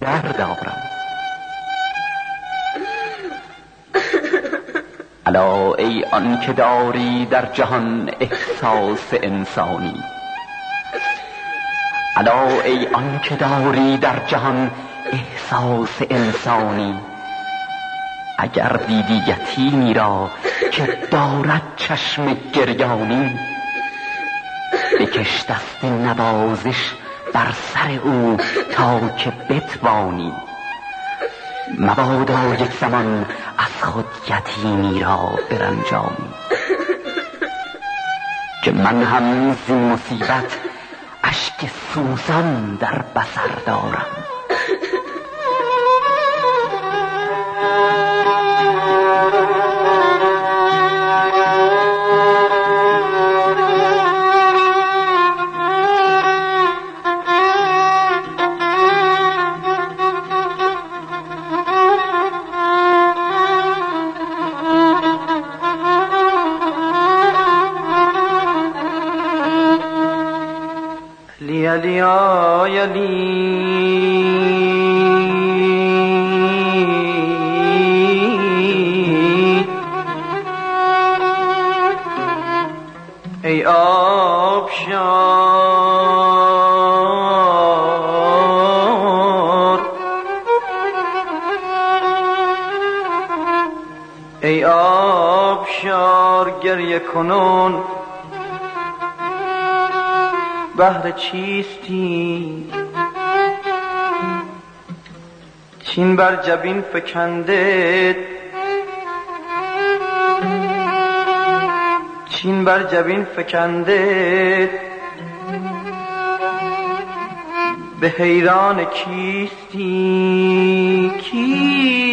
در دارم الا ای آن که داری در جهان احساس انسانی. الا ای آن که داری در جهان احساس انسانی. اگر دیدی یتیمی را که دارد چشم گریانی بکش دست نوازش بر سر او تا که بتوانی مبادا یک زمان از خود یتیمی را برنجانی که من هم زین مصیبت اشک سوزان در بسر دارم. چیستی؟ چین بر جبین فکنده چین بر جبین فکنده به حیران کیستی؟ کی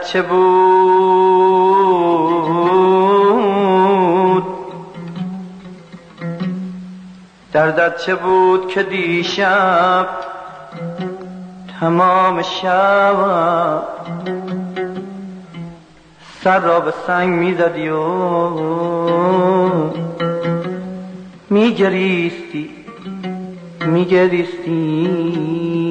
چه بود. دردت چه بود که دیشب تمام شب سر را به سنگ می‌زدی و میگریستی میگریستی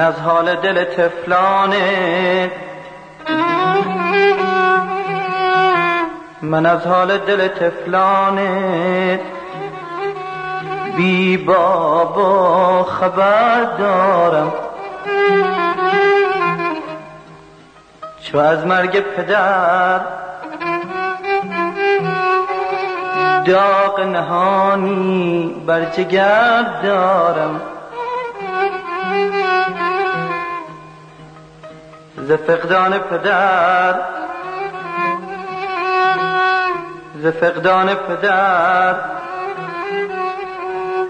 من از حال دل تفلانه من از حال دل تفلانه بی بابا خبر دارم. چو از مرگ پدر داغ نهانی بر جگر دارم. ز فقدان پدر ز فقدان پدر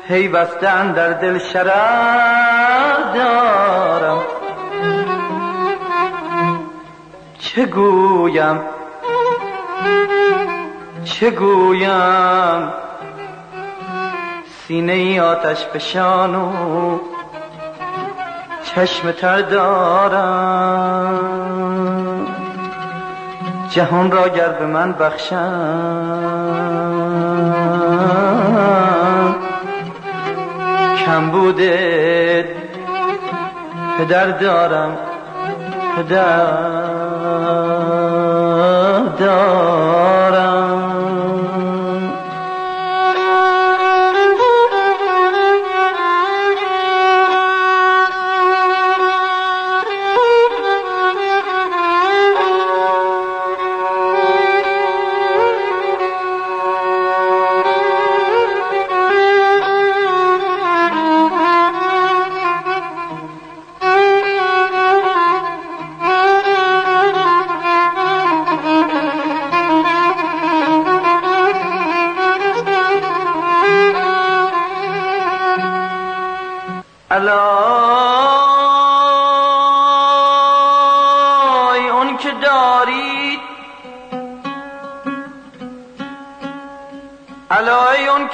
پیوستن در دل شرر دارم چه گویم چه گویم سینه ای آتش بشانو چشم تر دارم. جهان را گر به من بخشم. کم بوده پدر دارم پدر دارم.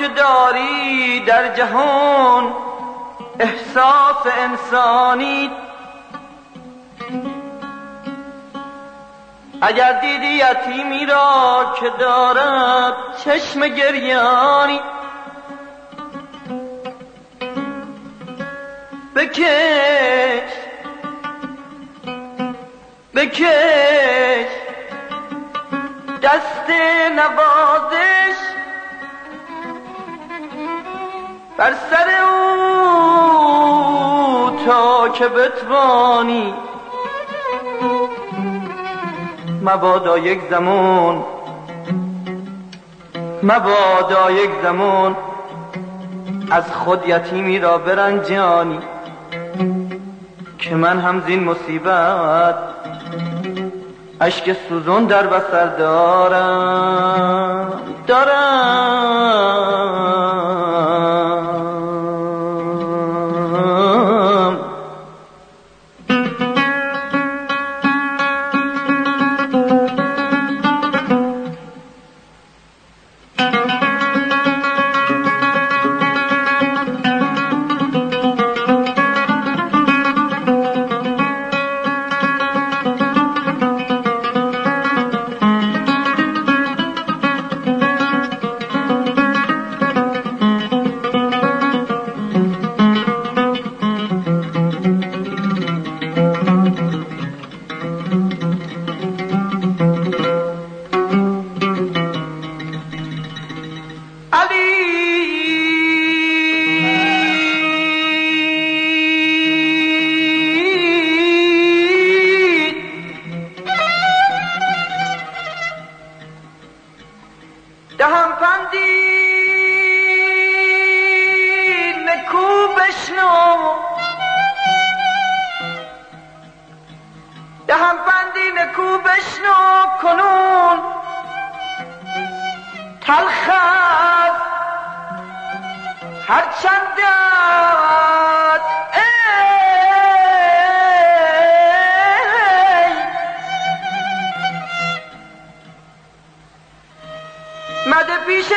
که داری در جهان احساس انسانی. اگر دیدی یتیمی را که دارد چشم گریانی. بکش بکش. دست نوازش بر سر او تا که بتوانی. مبادا یک زمان مبادا یک زمان از خود یتیمی را برنجانی که من هم زین مصیبت اشک سوزون در بسر دارم دارم.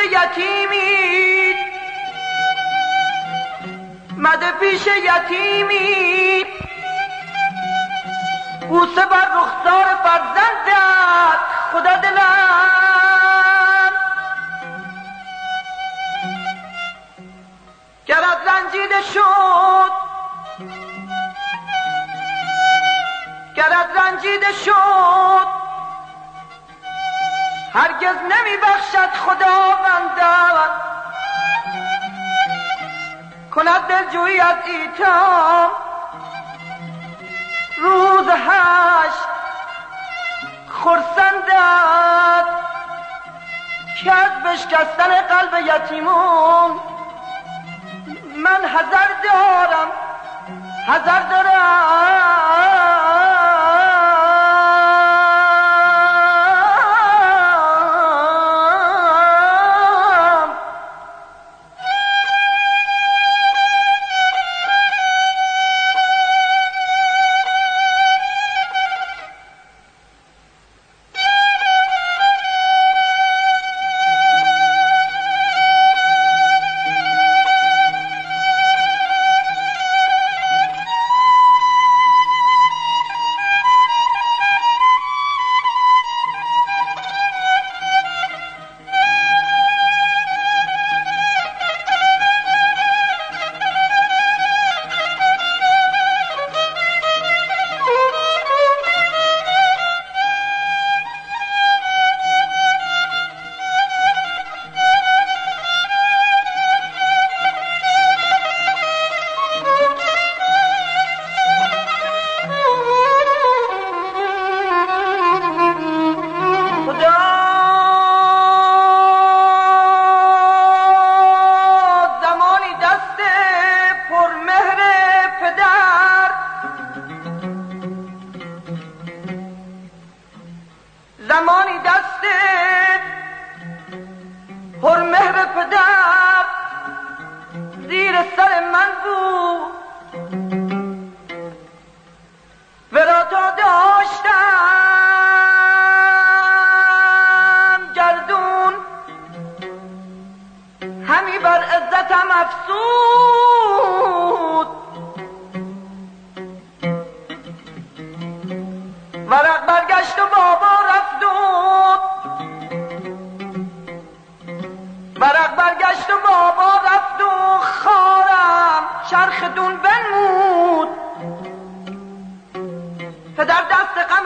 یتیمی. مده پیش یتیمی. بوسه بر رخسار فرزندت خدا دلم. گرت رنجیده شد گرت رنجیده شد هرگز نمی بخشد خداوندت کند دلجویی از ایتام. روز هشت خرسندت که از بشکستن قلب یتیمون من حذر دارم حذر دارم.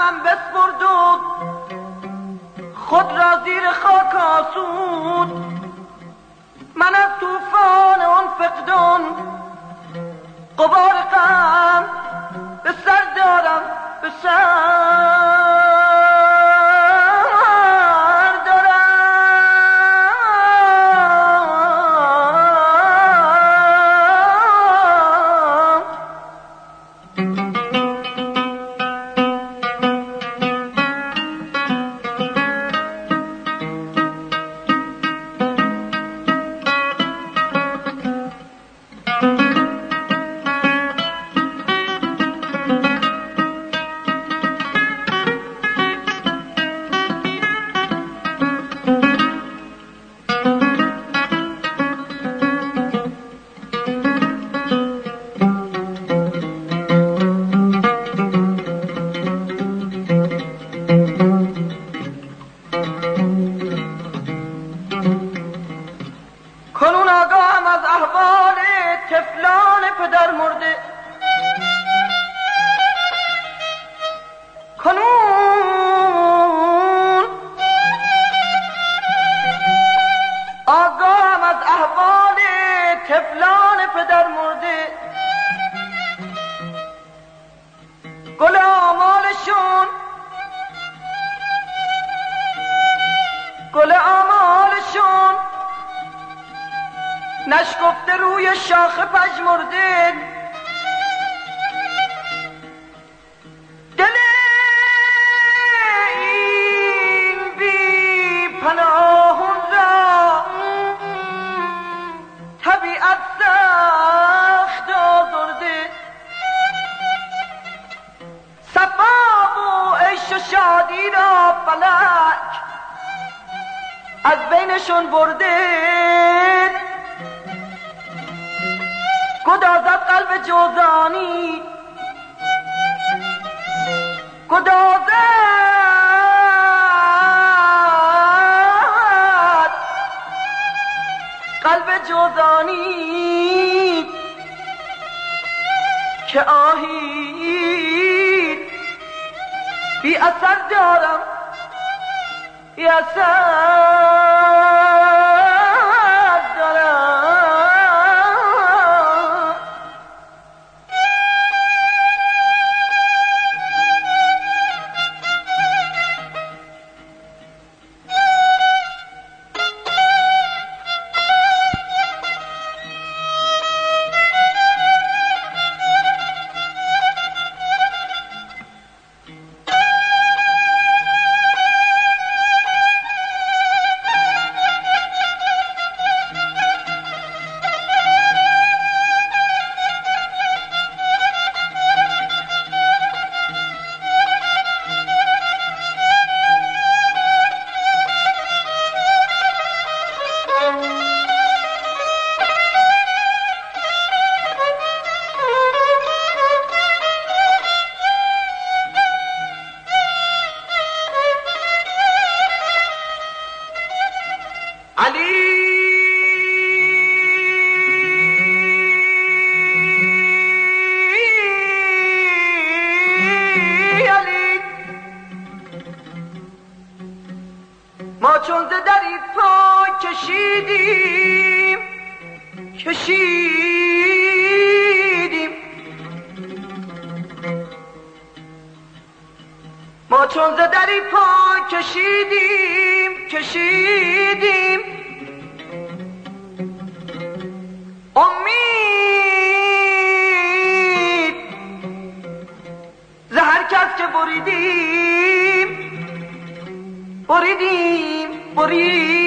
Peygamber گل آمالشون. گل آمالشون. نشکفته روی شاخ پج مرده خونشون برده گدازد قلب جوزانی؟ گدازد قلب جوزانی. که آهی؟ بی اثر دارم. يسار بأيديهم قريب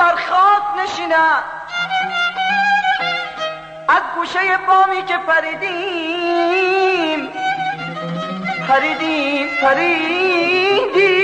بر خاک نشیند. از گوشه بامی که پریدیم پریدیم پریدیم.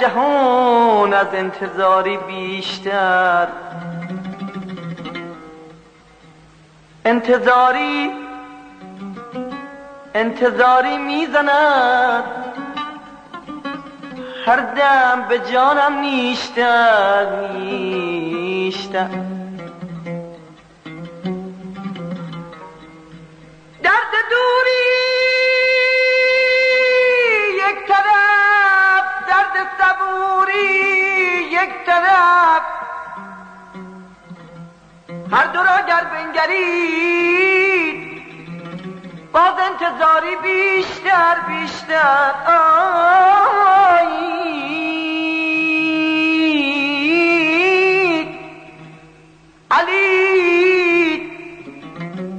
جهان از انتظاری بیشتر. انتظاری انتظاری می‌زند. هر دم به جانم نیشتر نیشتر. درد دوری طرف هر دو را گر بنگرید باز انتظاری بیشتر بیشتر. آی علی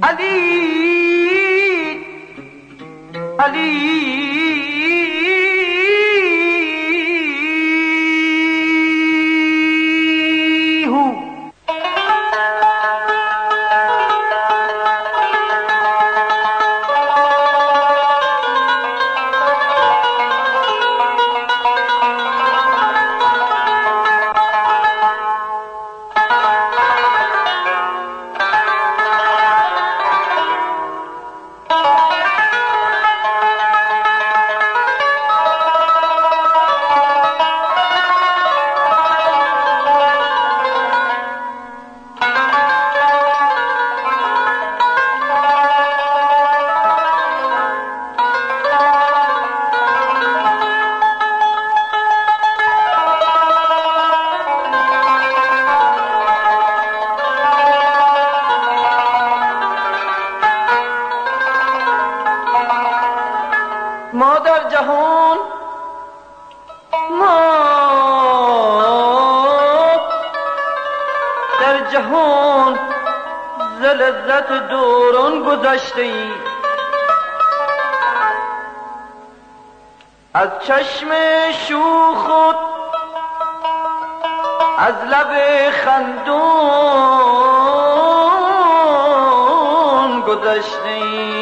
علی علی ما در جهان. ما در جهان ز لذت دوران گذشته ای. از چشم شوخ از لب خندون گذشته ایم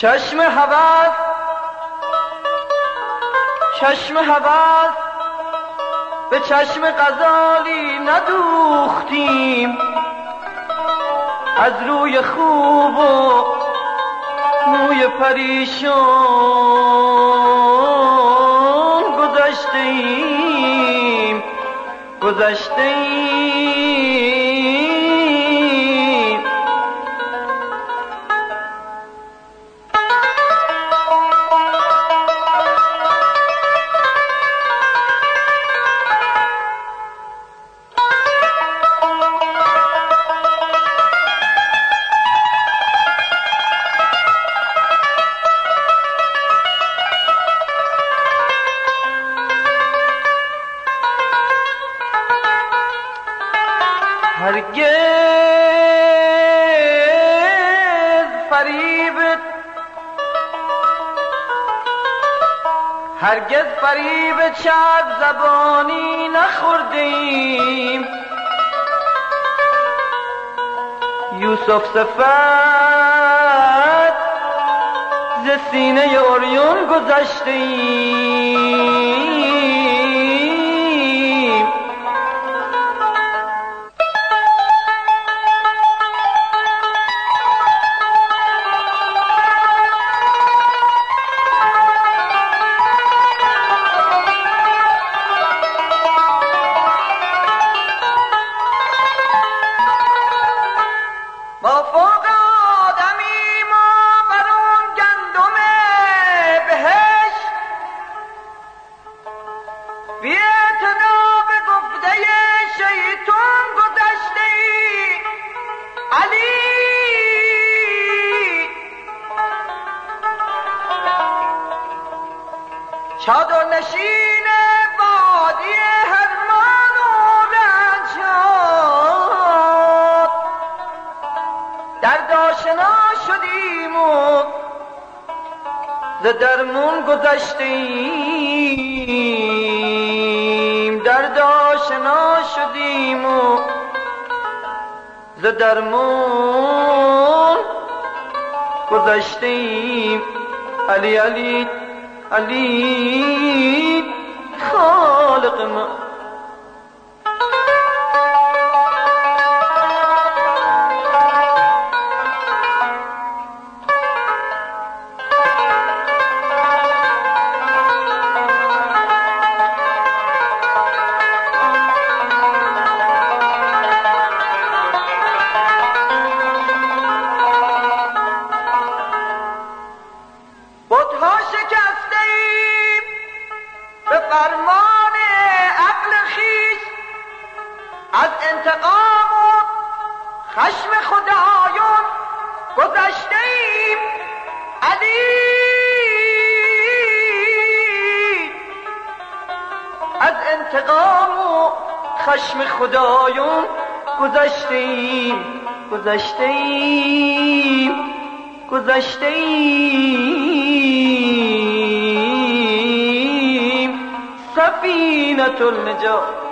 چشم هوس چشم هوس به چشم غزالی ندوختیم. از روی خوب و موی پریشان گذشته ایم یوسف صفت ز سینه اوریون گذشته چادر نشین وادی هرمان و رنجات در داشنا شدیم و ز درمون گذشتیم. در داشنا شدیم و ز درمون گذشتیم. علی علی عليم خالق مألوف گذشتیم گذشتیم سفینت النجات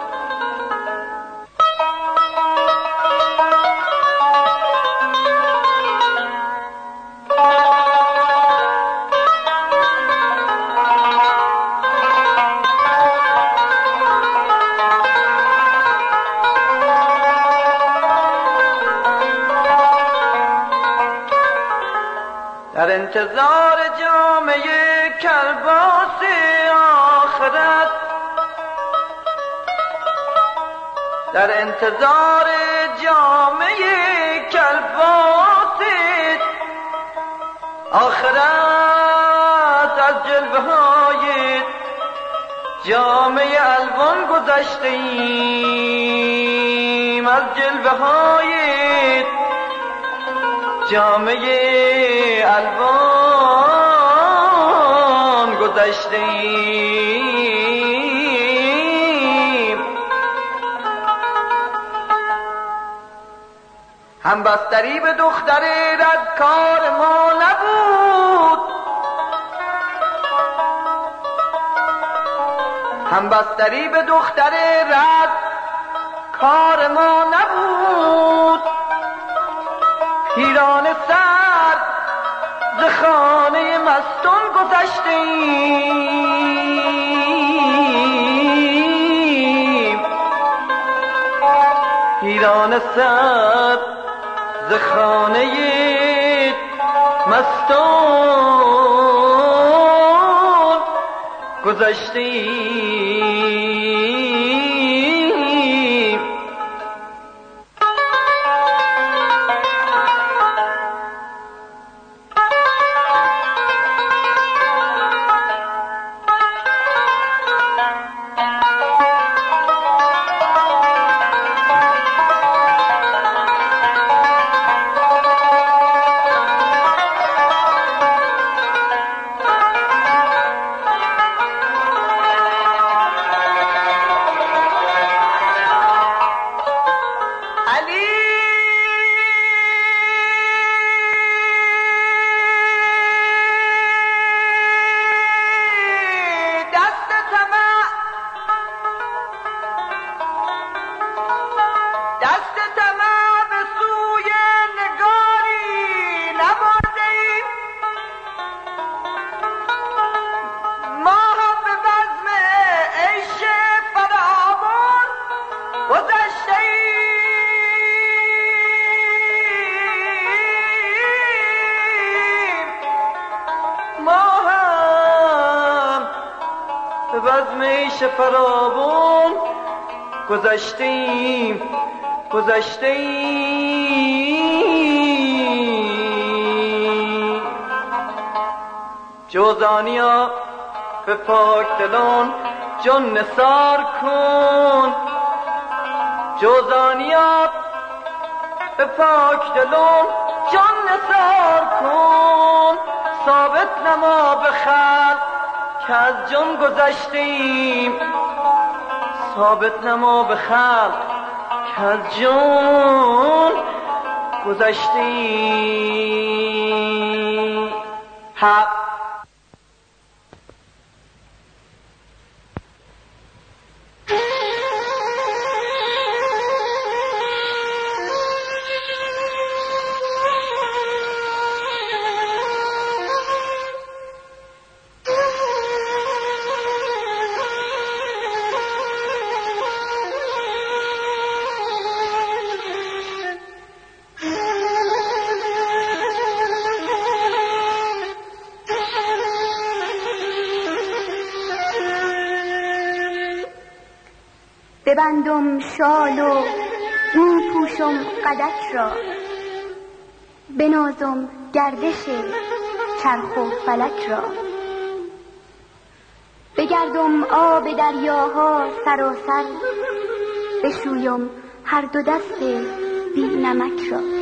انتظار جامعه کلباس آخرت. در انتظار جامعه کلباس آخرت از جلوه های جامعه الوان گذشته ایم از جلوه های جامعه الوان گذشتیم. هم بستری به دختر رد کار ما نبود. هم بستری به دختر رد کار ما نبود. پیران سر ز خانه مستون گذشتیم پیران سر ز خانه مستون گذشتیم عیش فراوون گذشته ایم گذشته جوزانیا به پاک دلان جان نثار کن. جوزانیا به پاک دلان جان نثار کن. ثابت نما به خلق که از جان گذشته ایم ثابت نما به خلق که از جان گذشته ایم حق شال و می پوشم قدک را بنازم گردش چرخ و فلک را. بگردم آب دریاها سراسر بشویم هر دو دست بی نمک را.